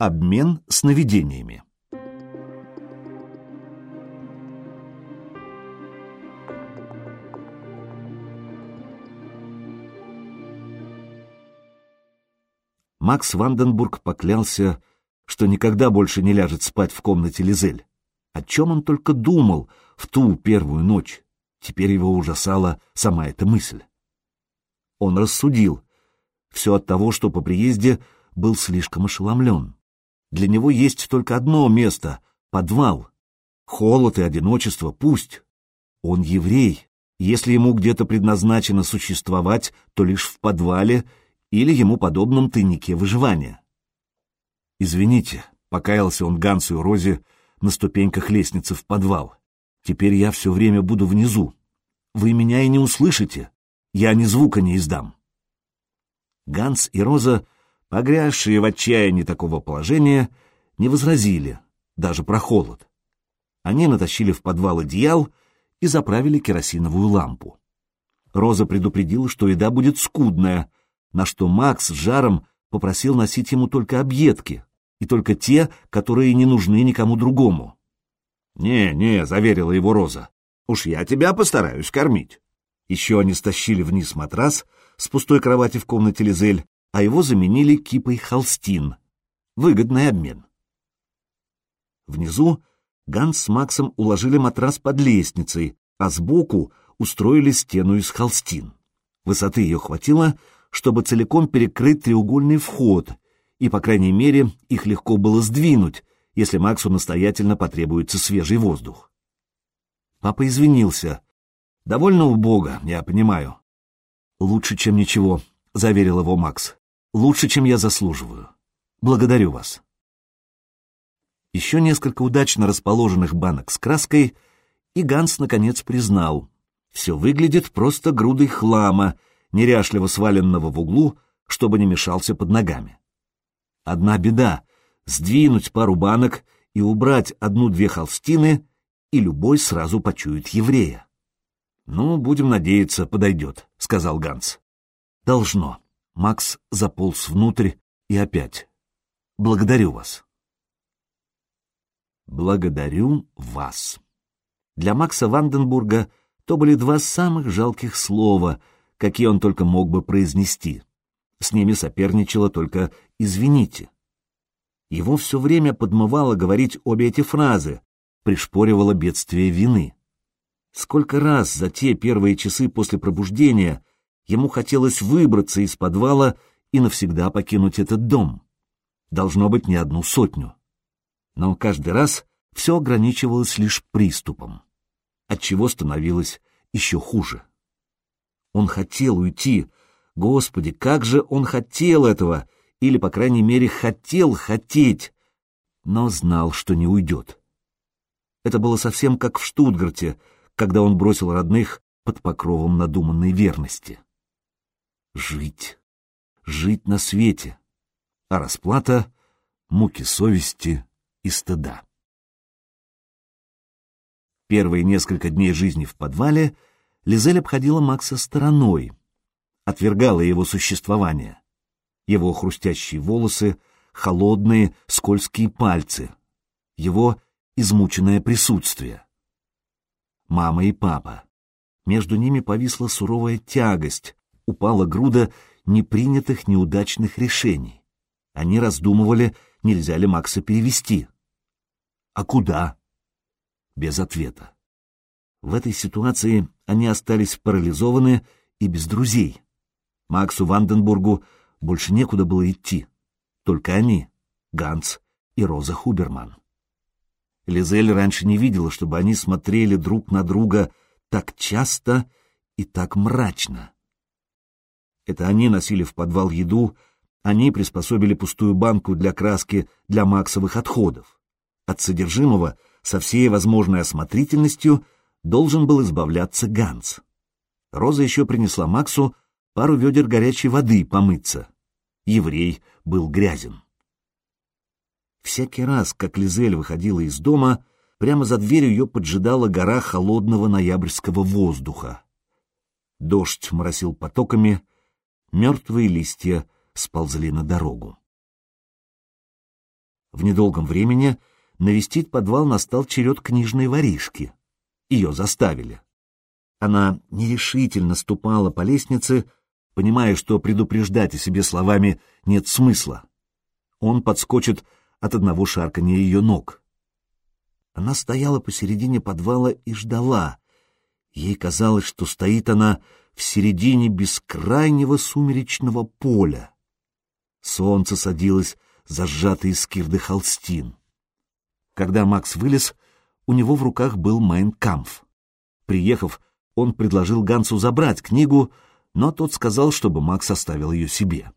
Обмен сновидениями. Макс Ванденбург поклялся, что никогда больше не ляжет спать в комнате Лизель. О чем он только думал в ту первую ночь. Теперь его ужасала сама эта мысль. Он рассудил. Все от того, что по приезде был слишком ошеломлен. Для него есть только одно место — подвал. Холод и одиночество пусть. Он еврей. Если ему где-то предназначено существовать, то лишь в подвале или ему подобном тайнике выживания. «Извините», — покаялся он Гансу и Розе на ступеньках лестницы в подвал. «Теперь я все время буду внизу. Вы меня и не услышите. Я ни звука не издам». Ганс и Роза погрязшие в отчаянии такого положения, не возразили, даже про холод. Они натащили в подвал одеял и заправили керосиновую лампу. Роза предупредила, что еда будет скудная, на что Макс с жаром попросил носить ему только объедки, и только те, которые не нужны никому другому. «Не, не», — заверила его Роза, — «уж я тебя постараюсь кормить». Еще они стащили вниз матрас с пустой кровати в комнате Лизель а его заменили кипой холстин. Выгодный обмен. Внизу Ганс с Максом уложили матрас под лестницей, а сбоку устроили стену из холстин. Высоты ее хватило, чтобы целиком перекрыть треугольный вход, и, по крайней мере, их легко было сдвинуть, если Максу настоятельно потребуется свежий воздух. Папа извинился. «Довольно убого, я понимаю». «Лучше, чем ничего», — заверил его Макс лучше, чем я заслуживаю. Благодарю вас. Еще несколько удачно расположенных банок с краской, и Ганс наконец признал. Все выглядит просто грудой хлама, неряшливо сваленного в углу, чтобы не мешался под ногами. Одна беда — сдвинуть пару банок и убрать одну-две холстины, и любой сразу почует еврея. «Ну, будем надеяться, подойдет», — сказал Ганс. «Должно». Макс заполз внутрь и опять. «Благодарю вас». «Благодарю вас». Для Макса Ванденбурга то были два самых жалких слова, какие он только мог бы произнести. С ними соперничало только «извините». Его все время подмывало говорить обе эти фразы, пришпоривало бедствие вины. Сколько раз за те первые часы после пробуждения Ему хотелось выбраться из подвала и навсегда покинуть этот дом. Должно быть не одну сотню. Но каждый раз все ограничивалось лишь приступом, отчего становилось еще хуже. Он хотел уйти. Господи, как же он хотел этого! Или, по крайней мере, хотел хотеть, но знал, что не уйдет. Это было совсем как в Штутгарте, когда он бросил родных под покровом надуманной верности. Жить. Жить на свете. А расплата — муки совести и стыда. Первые несколько дней жизни в подвале Лизель обходила Макса стороной, отвергала его существование. Его хрустящие волосы, холодные, скользкие пальцы, его измученное присутствие. Мама и папа. Между ними повисла суровая тягость, упала груда непринятых неудачных решений. Они раздумывали, нельзя ли Макса перевести. А куда? Без ответа. В этой ситуации они остались парализованы и без друзей. Максу Ванденбургу больше некуда было идти. Только они, Ганс и Роза Хуберман. Лизель раньше не видела, чтобы они смотрели друг на друга так часто и так мрачно. Это они носили в подвал еду, они приспособили пустую банку для краски для максовых отходов. От содержимого со всей возможной осмотрительностью должен был избавляться Ганс. Роза еще принесла Максу пару ведер горячей воды помыться. Еврей был грязен. Всякий раз, как Лизель выходила из дома, прямо за дверью ее поджидала гора холодного ноябрьского воздуха. Дождь моросил потоками, мертвые листья сползли на дорогу. В недолгом времени навестить подвал настал черед книжной воришки. Ее заставили. Она нерешительно ступала по лестнице, понимая, что предупреждать о себе словами нет смысла. Он подскочит от одного шаркания ее ног. Она стояла посередине подвала и ждала. Ей казалось, что стоит она в середине бескрайнего сумеречного поля. Солнце садилось за сжатые скирды холстин. Когда Макс вылез, у него в руках был Майнкамф. Приехав, он предложил Гансу забрать книгу, но тот сказал, чтобы Макс оставил ее себе.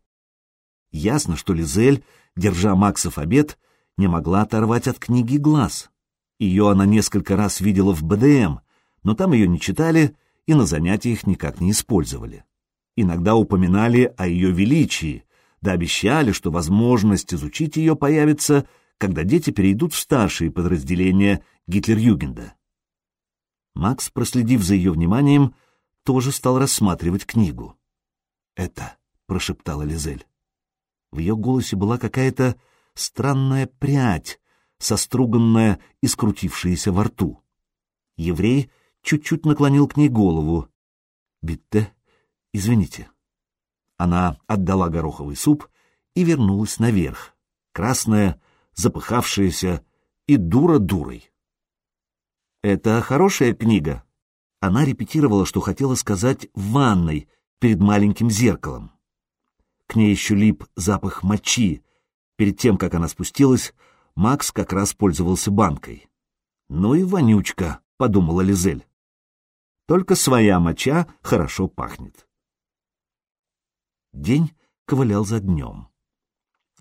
Ясно, что Лизель, держа Максов обед, не могла оторвать от книги глаз. Ее она несколько раз видела в БДМ, но там ее не читали и на занятиях никак не использовали. Иногда упоминали о ее величии, да обещали, что возможность изучить ее появится, когда дети перейдут в старшие подразделения Гитлер-Югенда. Макс, проследив за ее вниманием, тоже стал рассматривать книгу. «Это», — прошептала Лизель. В ее голосе была какая-то странная прядь, соструганная и скрутившаяся во рту. Еврей чуть-чуть наклонил к ней голову. «Битте, извините». Она отдала гороховый суп и вернулась наверх, красная, запыхавшаяся и дура дурой. «Это хорошая книга?» Она репетировала, что хотела сказать в ванной, перед маленьким зеркалом. К ней еще лип запах мочи. Перед тем, как она спустилась, Макс как раз пользовался банкой. «Ну и вонючка», — подумала Лизель. «Только своя моча хорошо пахнет». День ковылял за днем.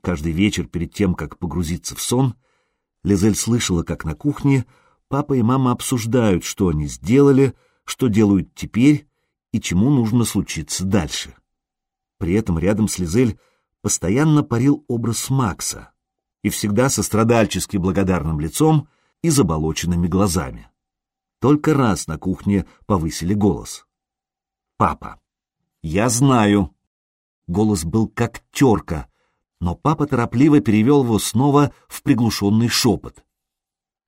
Каждый вечер перед тем, как погрузиться в сон, Лизель слышала, как на кухне папа и мама обсуждают, что они сделали, что делают теперь и чему нужно случиться дальше. При этом рядом с Лизель постоянно парил образ Макса и всегда со страдальчески благодарным лицом и заболоченными глазами. Только раз на кухне повысили голос. «Папа, я знаю!» Голос был как терка, но папа торопливо перевел его снова в приглушенный шепот.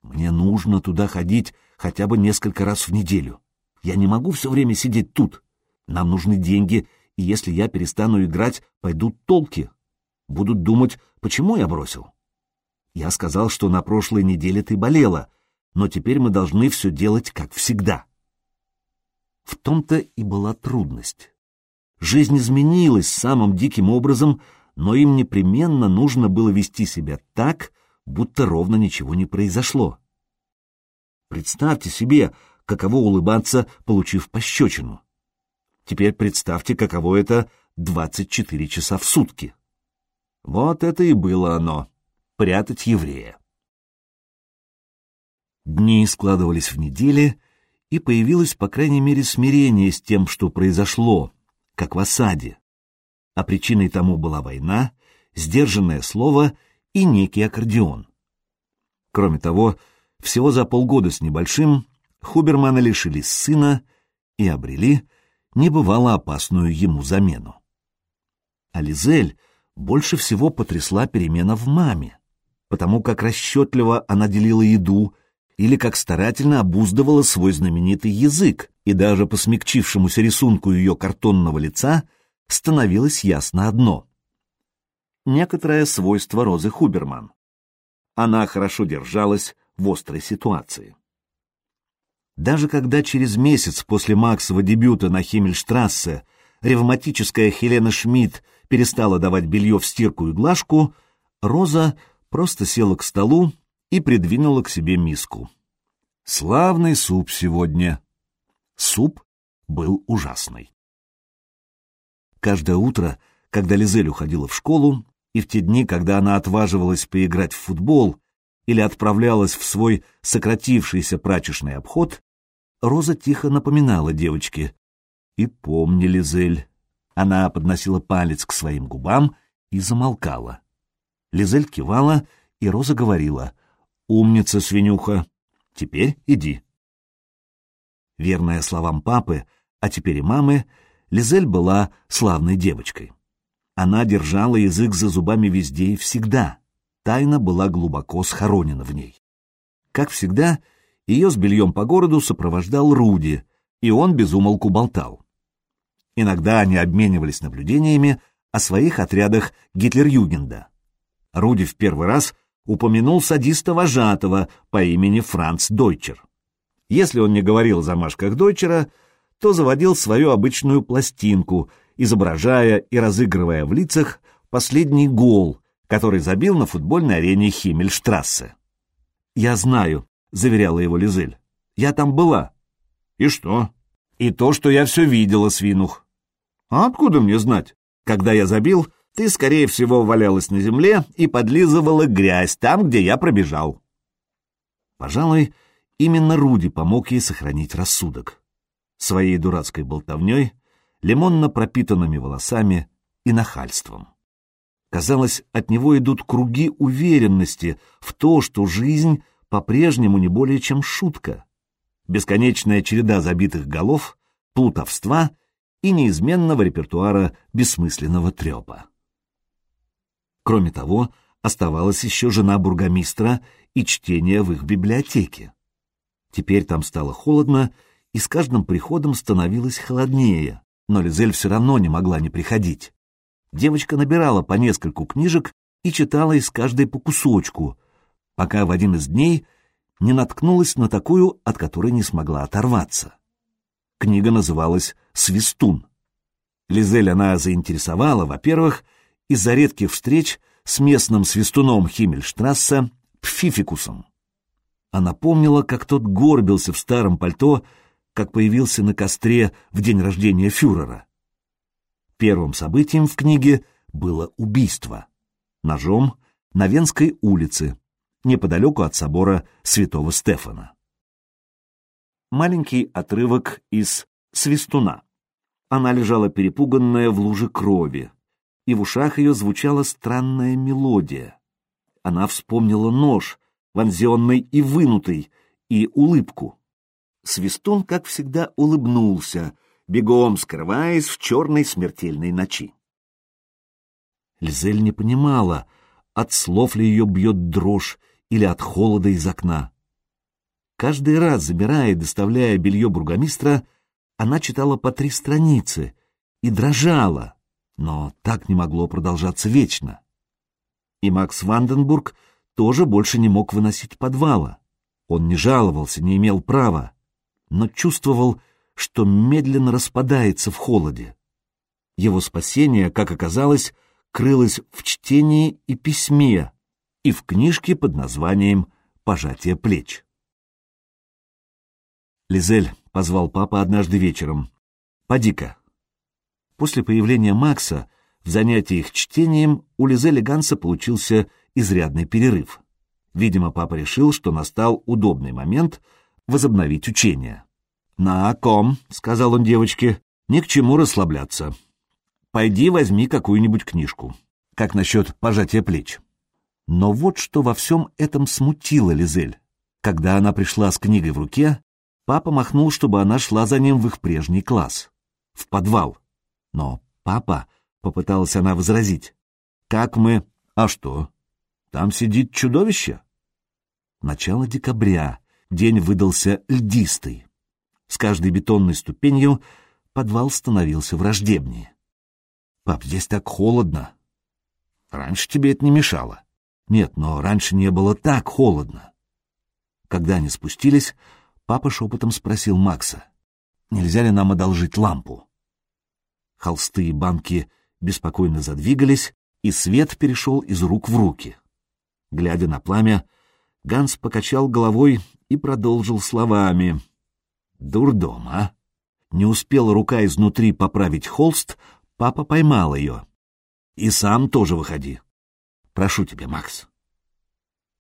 «Мне нужно туда ходить хотя бы несколько раз в неделю. Я не могу все время сидеть тут. Нам нужны деньги и если я перестану играть, пойдут толки. Будут думать, почему я бросил. Я сказал, что на прошлой неделе ты болела, но теперь мы должны все делать как всегда. В том-то и была трудность. Жизнь изменилась самым диким образом, но им непременно нужно было вести себя так, будто ровно ничего не произошло. Представьте себе, каково улыбаться, получив пощечину. Теперь представьте, каково это 24 часа в сутки. Вот это и было оно — прятать еврея. Дни складывались в недели, и появилось, по крайней мере, смирение с тем, что произошло, как в осаде. А причиной тому была война, сдержанное слово и некий аккордеон. Кроме того, всего за полгода с небольшим Хубермана лишились сына и обрели небывало опасную ему замену. Ализель больше всего потрясла перемена в маме, потому как расчетливо она делила еду или как старательно обуздывала свой знаменитый язык, и даже по смягчившемуся рисунку ее картонного лица становилось ясно одно — некоторое свойство Розы Хуберман. Она хорошо держалась в острой ситуации. Даже когда через месяц после Максова дебюта на Химмельштрассе ревматическая Хелена Шмидт перестала давать белье в стирку и глажку, Роза просто села к столу и придвинула к себе миску. Славный суп сегодня. Суп был ужасный. Каждое утро, когда Лизель уходила в школу, и в те дни, когда она отваживалась поиграть в футбол или отправлялась в свой сократившийся прачечный обход, Роза тихо напоминала девочке. «И помни, Лизель». Она подносила палец к своим губам и замолкала. Лизель кивала, и Роза говорила. «Умница, свинюха. Теперь иди». Верная словам папы, а теперь и мамы, Лизель была славной девочкой. Она держала язык за зубами везде и всегда. тайна была глубоко схоронена в ней. Как всегда, ее с бельем по городу сопровождал Руди, и он безумолку болтал. Иногда они обменивались наблюдениями о своих отрядах Гитлер-Югенда. Руди в первый раз упомянул садиста-вожатого по имени Франц Дойчер. Если он не говорил о замашках Дойчера, то заводил свою обычную пластинку, изображая и разыгрывая в лицах последний гол, который забил на футбольной арене Химмельштрассе. «Я знаю», — заверяла его Лизель. «Я там была». «И что?» «И то, что я все видела, свинух». «А откуда мне знать? Когда я забил, ты, скорее всего, валялась на земле и подлизывала грязь там, где я пробежал». Пожалуй, именно Руди помог ей сохранить рассудок. Своей дурацкой болтовней, лимонно пропитанными волосами и нахальством. Казалось, от него идут круги уверенности в то, что жизнь по-прежнему не более чем шутка. Бесконечная череда забитых голов, плутовства и неизменного репертуара бессмысленного трепа. Кроме того, оставалась еще жена бургомистра и чтение в их библиотеке. Теперь там стало холодно, и с каждым приходом становилось холоднее, но Лизель все равно не могла не приходить девочка набирала по нескольку книжек и читала из каждой по кусочку, пока в один из дней не наткнулась на такую, от которой не смогла оторваться. Книга называлась «Свистун». Лизель она заинтересовала, во-первых, из-за редких встреч с местным свистуном Химмельштрассе Пфификусом. Она помнила, как тот горбился в старом пальто, как появился на костре в день рождения фюрера. Первым событием в книге было убийство. Ножом на Венской улице, неподалеку от собора святого Стефана. Маленький отрывок из «Свистуна». Она лежала перепуганная в луже крови, и в ушах ее звучала странная мелодия. Она вспомнила нож, вонзенный и вынутый, и улыбку. Свистун, как всегда, улыбнулся, бегом скрываясь в черной смертельной ночи. Лизель не понимала, от слов ли ее бьет дрожь или от холода из окна. Каждый раз, забирая и доставляя белье бургомистра, она читала по три страницы и дрожала, но так не могло продолжаться вечно. И Макс Ванденбург тоже больше не мог выносить подвала. Он не жаловался, не имел права, но чувствовал, что медленно распадается в холоде. Его спасение, как оказалось, крылось в чтении и письме, и в книжке под названием «Пожатие плеч». Лизель позвал папа однажды вечером. «Поди-ка». После появления Макса в занятиях чтением у Лизели Ганса получился изрядный перерыв. Видимо, папа решил, что настал удобный момент возобновить учение. «На ком», — сказал он девочке, — «ни к чему расслабляться. Пойди возьми какую-нибудь книжку. Как насчет пожатия плеч?» Но вот что во всем этом смутило Лизель. Когда она пришла с книгой в руке, папа махнул, чтобы она шла за ним в их прежний класс, в подвал. Но папа, — попыталась она возразить, — как мы... А что? Там сидит чудовище? Начало декабря, день выдался льдистый. С каждой бетонной ступенью подвал становился враждебнее. «Пап, здесь так холодно». «Раньше тебе это не мешало». «Нет, но раньше не было так холодно». Когда они спустились, папа шепотом спросил Макса, нельзя ли нам одолжить лампу. Холсты и банки беспокойно задвигались, и свет перешел из рук в руки. Глядя на пламя, Ганс покачал головой и продолжил словами — Дурдом, а? Не успела рука изнутри поправить холст, папа поймал ее. И сам тоже выходи. Прошу тебя, Макс.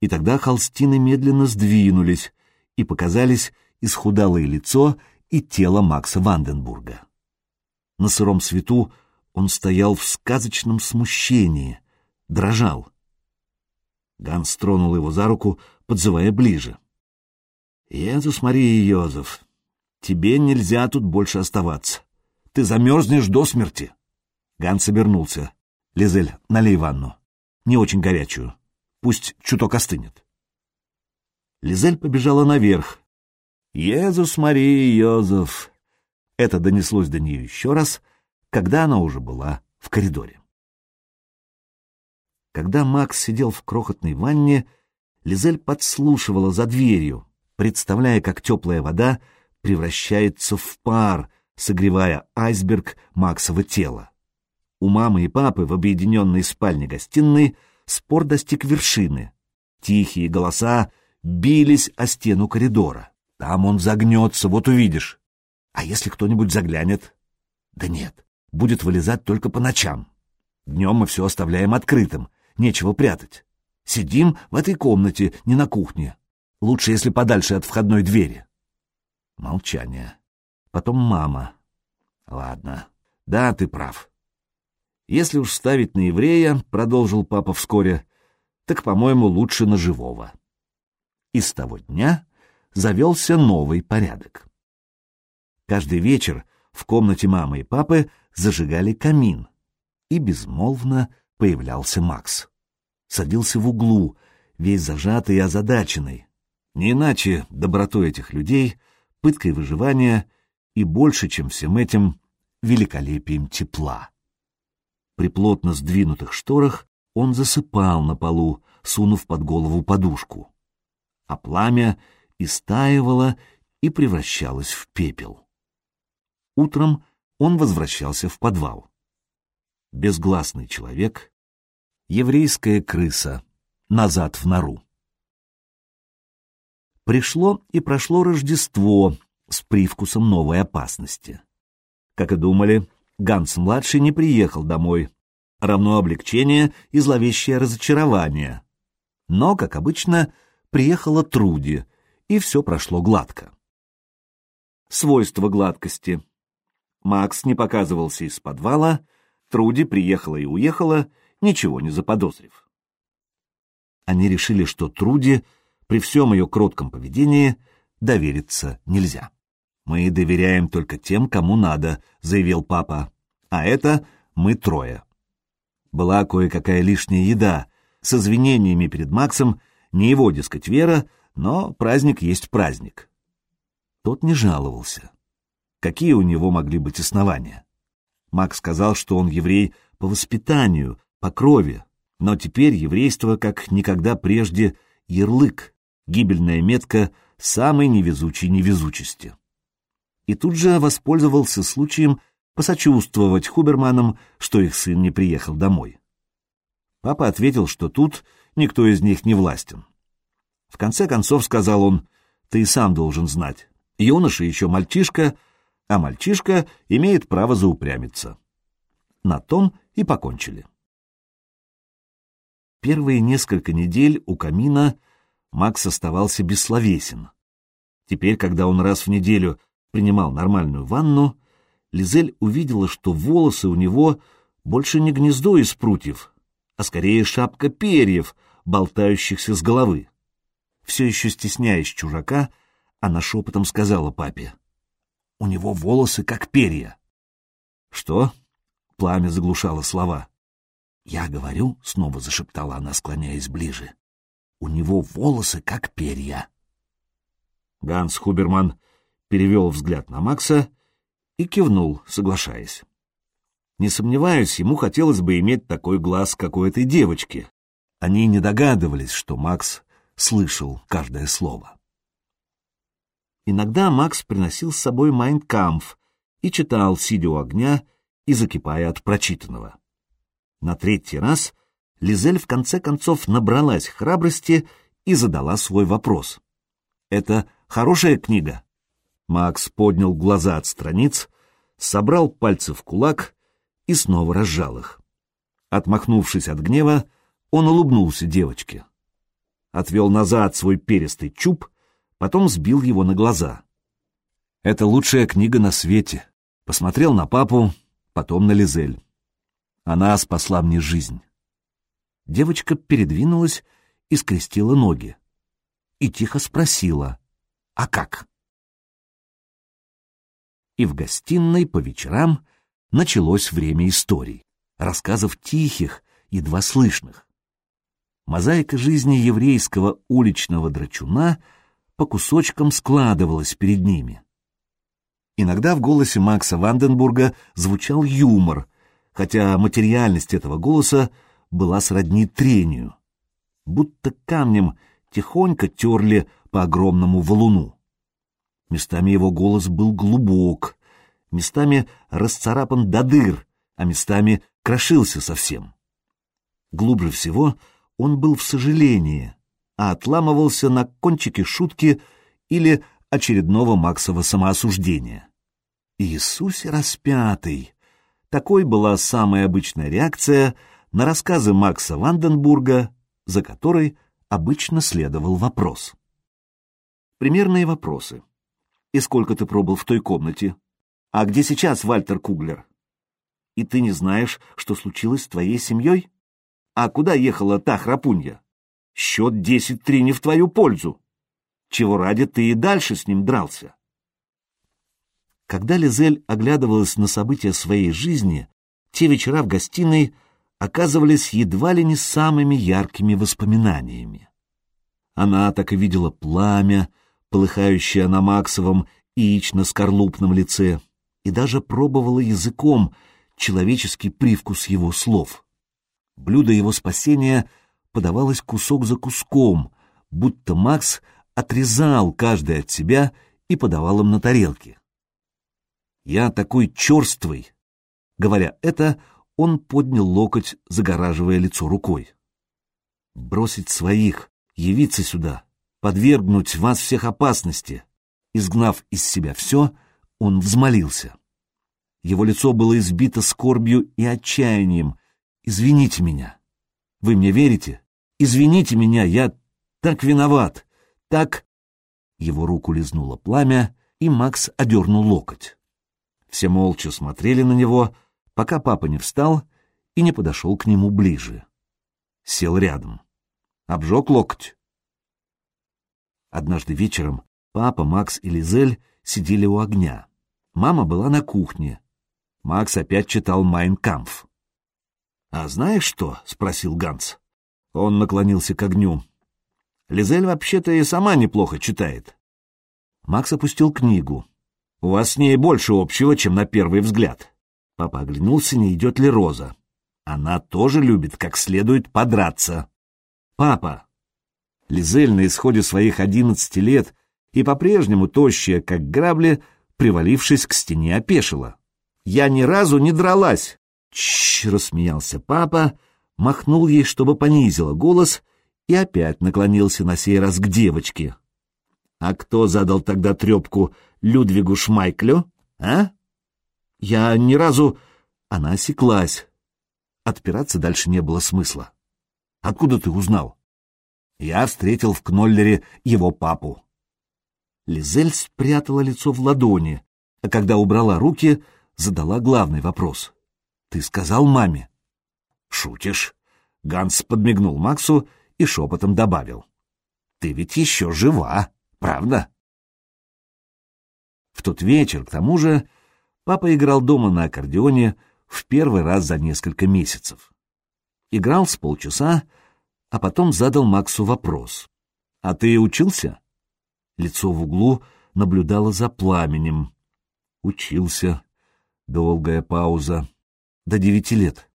И тогда холстины медленно сдвинулись, и показались исхудалое лицо и тело Макса Ванденбурга. На сыром свету он стоял в сказочном смущении, дрожал. Ганс тронул его за руку, подзывая ближе. «Иисус Мария Йозеф, Тебе нельзя тут больше оставаться. Ты замерзнешь до смерти. Ганс обернулся. Лизель, налей ванну. Не очень горячую. пусть чуток остынет. Лизель побежала наверх. «Езус Мария Йозеф!» Это донеслось до нее еще раз, когда она уже была в коридоре. Когда Макс сидел в крохотной ванне, Лизель подслушивала за дверью, представляя, как теплая вода превращается в пар, согревая айсберг Максова тела. У мамы и папы в объединенной спальне-гостиной спор достиг вершины. Тихие голоса бились о стену коридора. Там он загнется, вот увидишь. А если кто-нибудь заглянет? Да нет, будет вылезать только по ночам. Днем мы все оставляем открытым, нечего прятать. Сидим в этой комнате, не на кухне. Лучше, если подальше от входной двери. Молчание. Потом мама. Ладно. Да, ты прав. Если уж ставить на еврея, продолжил папа вскоре, так, по-моему, лучше на живого. И с того дня завелся новый порядок. Каждый вечер в комнате мамы и папы зажигали камин, и безмолвно появлялся Макс. Садился в углу, весь зажатый и озадаченный. Не иначе добротой этих людей, пыткой выживания и больше, чем всем этим, великолепием тепла. При плотно сдвинутых шторах он засыпал на полу, сунув под голову подушку. А пламя истаивало и превращалось в пепел. Утром он возвращался в подвал. Безгласный человек, еврейская крыса, назад в нору. Пришло и прошло Рождество с привкусом новой опасности. Как и думали, Ганс-младший не приехал домой, равно облегчение и зловещее разочарование. Но, как обычно, приехала Труди, и все прошло гладко. Свойство гладкости. Макс не показывался из подвала, Труди приехала и уехала, ничего не заподозрив. Они решили, что Труди при всем ее кротком поведении довериться нельзя. «Мы доверяем только тем, кому надо», — заявил папа. «А это мы трое». Была кое-какая лишняя еда, с извинениями перед Максом, не его, дескать, вера, но праздник есть праздник. Тот не жаловался. Какие у него могли быть основания? Макс сказал, что он еврей по воспитанию, по крови, но теперь еврейство, как никогда прежде, ярлык, гибельная метка самой невезучей невезучести и тут же воспользовался случаем посочувствовать Хуберманам, что их сын не приехал домой. Папа ответил, что тут никто из них не властен. В конце концов, сказал он, ты и сам должен знать, юноша еще мальчишка, а мальчишка имеет право заупрямиться. На том и покончили. Первые несколько недель у камина Макс оставался бессловесен. Теперь, когда он раз в неделю принимал нормальную ванну, Лизель увидела, что волосы у него больше не гнездо из прутьев, а скорее шапка перьев, болтающихся с головы. Все еще стесняясь чужака, она шепотом сказала папе, «У него волосы как перья». «Что?» — пламя заглушало слова. «Я говорю», — снова зашептала она, склоняясь ближе, «у него волосы как перья». Ганс Хуберман перевел взгляд на Макса и кивнул, соглашаясь. Не сомневаюсь, ему хотелось бы иметь такой глаз, как у этой девочки. Они не догадывались, что Макс слышал каждое слово. Иногда Макс приносил с собой Майнкамф и читал, сидя у огня и закипая от прочитанного. На третий раз Лизель в конце концов набралась храбрости и задала свой вопрос. «Это хорошая книга?» Макс поднял глаза от страниц, собрал пальцы в кулак и снова разжал их. Отмахнувшись от гнева, он улыбнулся девочке. Отвел назад свой перистый чуб, потом сбил его на глаза. «Это лучшая книга на свете». Посмотрел на папу, потом на Лизель. Она спасла мне жизнь. Девочка передвинулась и скрестила ноги. И тихо спросила, «А как?» и в гостиной по вечерам началось время историй, рассказов тихих, едва слышных. Мозаика жизни еврейского уличного драчуна по кусочкам складывалась перед ними. Иногда в голосе Макса Ванденбурга звучал юмор, хотя материальность этого голоса была сродни трению, будто камнем тихонько терли по огромному валуну. Местами его голос был глубок, местами расцарапан до дыр, а местами крошился совсем. Глубже всего он был в сожалении, а отламывался на кончике шутки или очередного Максова самоосуждения. Иисусе распятый! Такой была самая обычная реакция на рассказы Макса Ванденбурга, за которой обычно следовал вопрос. Примерные вопросы. И сколько ты пробыл в той комнате? А где сейчас Вальтер Куглер? И ты не знаешь, что случилось с твоей семьей? А куда ехала та храпунья? Счет десять-три не в твою пользу. Чего ради ты и дальше с ним дрался? Когда Лизель оглядывалась на события своей жизни, те вечера в гостиной оказывались едва ли не самыми яркими воспоминаниями. Она так и видела пламя, полыхающее на Максовом яично-скорлупном лице, и даже пробовала языком человеческий привкус его слов. Блюдо его спасения подавалось кусок за куском, будто Макс отрезал каждый от себя и подавал им на тарелке. «Я такой черствый!» Говоря это, он поднял локоть, загораживая лицо рукой. «Бросить своих, явиться сюда, подвергнуть вас всех опасности!» Изгнав из себя все, он взмолился. Его лицо было избито скорбью и отчаянием. «Извините меня. Вы мне верите? Извините меня, я так виноват, так...» Его руку лизнуло пламя, и Макс одернул локоть. Все молча смотрели на него, пока папа не встал и не подошел к нему ближе. Сел рядом. Обжег локоть. Однажды вечером папа, Макс и Лизель сидели у огня. Мама была на кухне. Макс опять читал «Майн Кампф». «А знаешь что?» — спросил Ганс. Он наклонился к огню. «Лизель вообще-то и сама неплохо читает». Макс опустил книгу. У вас с ней больше общего, чем на первый взгляд. Папа оглянулся, не идет ли Роза. Она тоже любит как следует подраться. Папа! Лизель на исходе своих одиннадцати лет и по-прежнему тощая, как грабли, привалившись к стене, опешила. «Я ни разу не дралась!» Чш, рассмеялся папа, махнул ей, чтобы понизила голос, и опять наклонился на сей раз к девочке. А кто задал тогда трепку Людвигу Шмайклю, а? Я ни разу... Она осеклась. Отпираться дальше не было смысла. Откуда ты узнал? Я встретил в Кноллере его папу. Лизель спрятала лицо в ладони, а когда убрала руки, задала главный вопрос. «Ты сказал маме?» «Шутишь?» Ганс подмигнул Максу и шепотом добавил. «Ты ведь еще жива, правда?» В тот вечер, к тому же, папа играл дома на аккордеоне в первый раз за несколько месяцев. Играл с полчаса, а потом задал Максу вопрос. «А ты учился?» Лицо в углу наблюдало за пламенем. «Учился». Долгая пауза. До девяти лет.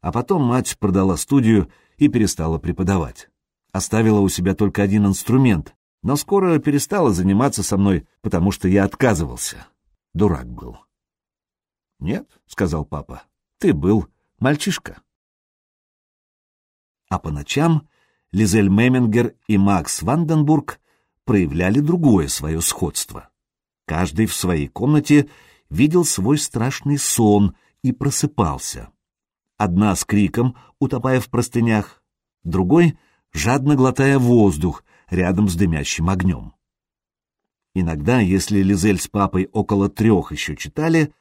А потом мать продала студию и перестала преподавать. Оставила у себя только один инструмент но скоро перестала заниматься со мной, потому что я отказывался. Дурак был. «Нет», — сказал папа, — «ты был мальчишка». А по ночам Лизель Мемингер и Макс Ванденбург проявляли другое свое сходство. Каждый в своей комнате видел свой страшный сон и просыпался. Одна с криком, утопая в простынях, другой — жадно глотая воздух, рядом с дымящим огнем. Иногда, если Лизель с папой около трех еще читали,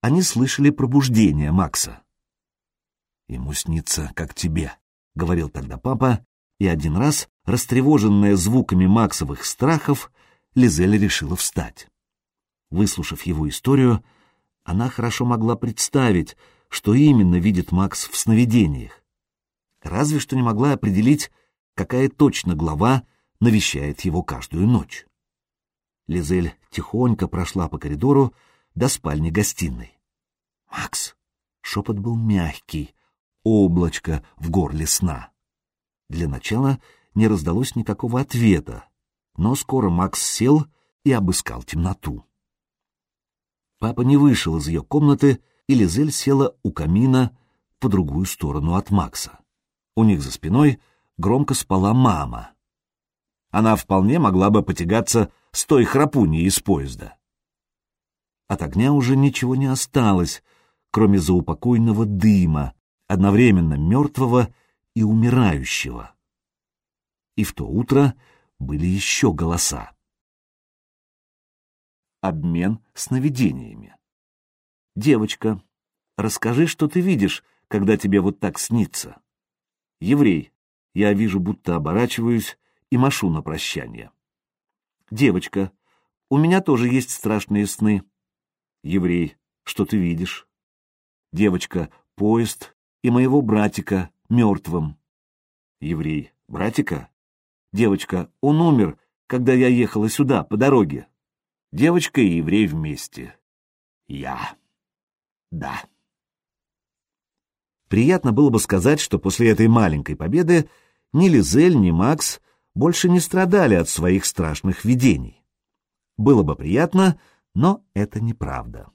они слышали пробуждение Макса. «Ему снится, как тебе», — говорил тогда папа, и один раз, растревоженная звуками Максовых страхов, Лизель решила встать. Выслушав его историю, она хорошо могла представить, что именно видит Макс в сновидениях. Разве что не могла определить, какая точно глава навещает его каждую ночь. Лизель тихонько прошла по коридору до спальни гостиной. «Макс!» — шепот был мягкий, облачко в горле сна. Для начала не раздалось никакого ответа, но скоро Макс сел и обыскал темноту. Папа не вышел из ее комнаты, и Лизель села у камина по другую сторону от Макса. У них за спиной громко спала мама. Она вполне могла бы потягаться с той храпуней из поезда. От огня уже ничего не осталось, кроме заупокойного дыма, одновременно мертвого и умирающего. И в то утро были еще голоса. Обмен сновидениями. Девочка, расскажи, что ты видишь, когда тебе вот так снится. Еврей, я вижу, будто оборачиваюсь и машу на прощание. Девочка, у меня тоже есть страшные сны. Еврей, что ты видишь? Девочка, поезд и моего братика мертвым. Еврей, братика? Девочка, он умер, когда я ехала сюда, по дороге. Девочка и еврей вместе. Я. Да. Приятно было бы сказать, что после этой маленькой победы ни Лизель, ни Макс больше не страдали от своих страшных видений. Было бы приятно, но это неправда.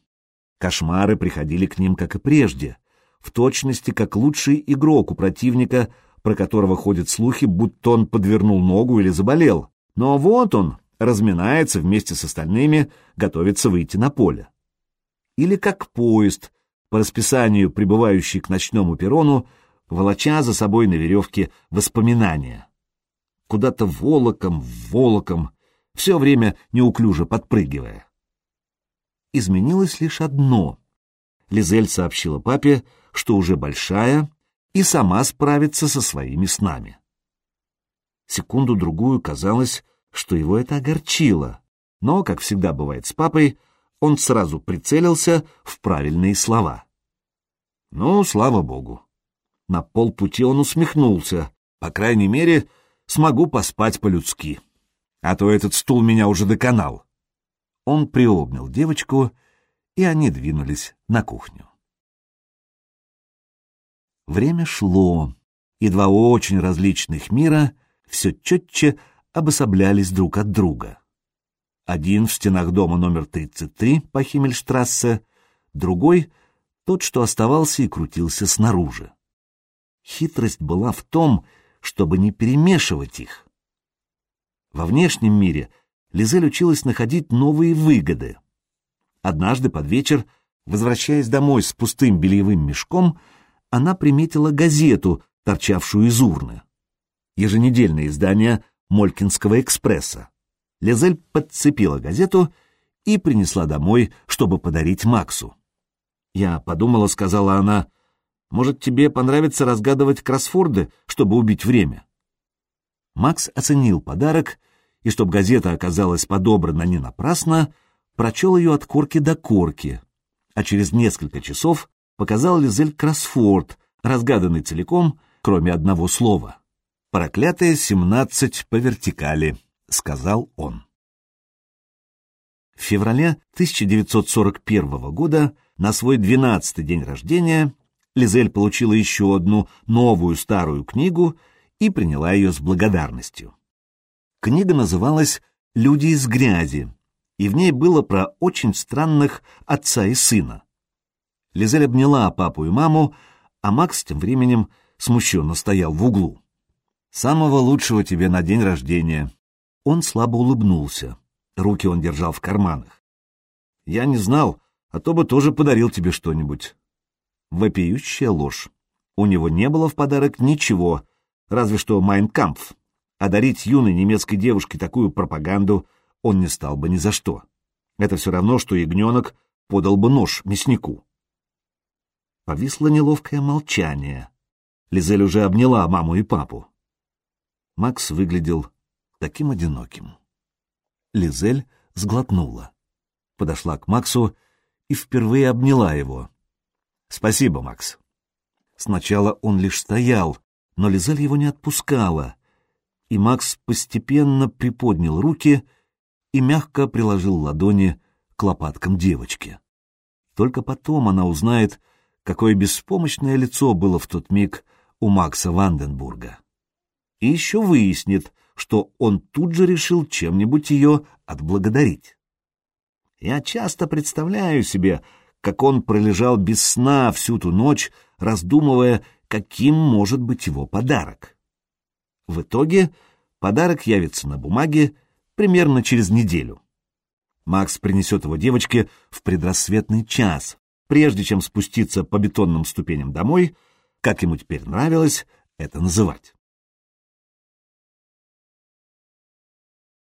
Кошмары приходили к ним, как и прежде, в точности, как лучший игрок у противника, про которого ходят слухи, будто он подвернул ногу или заболел. Но вот он, разминается вместе с остальными, готовится выйти на поле. Или как поезд, по расписанию прибывающий к ночному перрону, волоча за собой на веревке воспоминания. Куда-то волоком, волоком, все время неуклюже подпрыгивая. Изменилось лишь одно. Лизель сообщила папе, что уже большая и сама справится со своими снами. Секунду-другую казалось, что его это огорчило, но, как всегда бывает с папой, он сразу прицелился в правильные слова. Ну, слава богу. На полпути он усмехнулся. По крайней мере, смогу поспать по-людски. А то этот стул меня уже доконал. Он приобнял девочку, и они двинулись на кухню. Время шло, и два очень различных мира все четче обособлялись друг от друга. Один в стенах дома номер 33 по Химмельштрассе, другой — тот, что оставался и крутился снаружи. Хитрость была в том, чтобы не перемешивать их. Во внешнем мире Лизель училась находить новые выгоды. Однажды под вечер, возвращаясь домой с пустым бельевым мешком, она приметила газету, торчавшую из урны. Еженедельное издание Молькинского экспресса. Лизель подцепила газету и принесла домой, чтобы подарить Максу. «Я подумала», — сказала она, — «может, тебе понравится разгадывать кроссфорды, чтобы убить время?» Макс оценил подарок, и чтобы газета оказалась подобрана не напрасно, прочел ее от корки до корки, а через несколько часов показал Лизель кроссфорд, разгаданный целиком, кроме одного слова. «Проклятые семнадцать по вертикали», — сказал он. В феврале 1941 года, на свой двенадцатый день рождения, Лизель получила еще одну новую старую книгу и приняла ее с благодарностью. Книга называлась «Люди из грязи», и в ней было про очень странных отца и сына. Лизель обняла папу и маму, а Макс тем временем смущенно стоял в углу. «Самого лучшего тебе на день рождения». Он слабо улыбнулся. Руки он держал в карманах. «Я не знал, а то бы тоже подарил тебе что-нибудь». Вопиющая ложь. У него не было в подарок ничего, разве что Майнкампф. А дарить юной немецкой девушке такую пропаганду — он не стал бы ни за что. Это все равно, что ягненок подал бы нож мяснику. Повисло неловкое молчание. Лизель уже обняла маму и папу. Макс выглядел таким одиноким. Лизель сглотнула, подошла к Максу и впервые обняла его. «Спасибо, Макс». Сначала он лишь стоял, но Лизель его не отпускала, и Макс постепенно приподнял руки и мягко приложил ладони к лопаткам девочки. Только потом она узнает, какое беспомощное лицо было в тот миг у Макса Ванденбурга. И еще выяснит, что он тут же решил чем-нибудь ее отблагодарить. Я часто представляю себе, как он пролежал без сна всю ту ночь, раздумывая, каким может быть его подарок. В итоге подарок явится на бумаге примерно через неделю. Макс принесет его девочке в предрассветный час, прежде чем спуститься по бетонным ступеням домой, как ему теперь нравилось это называть.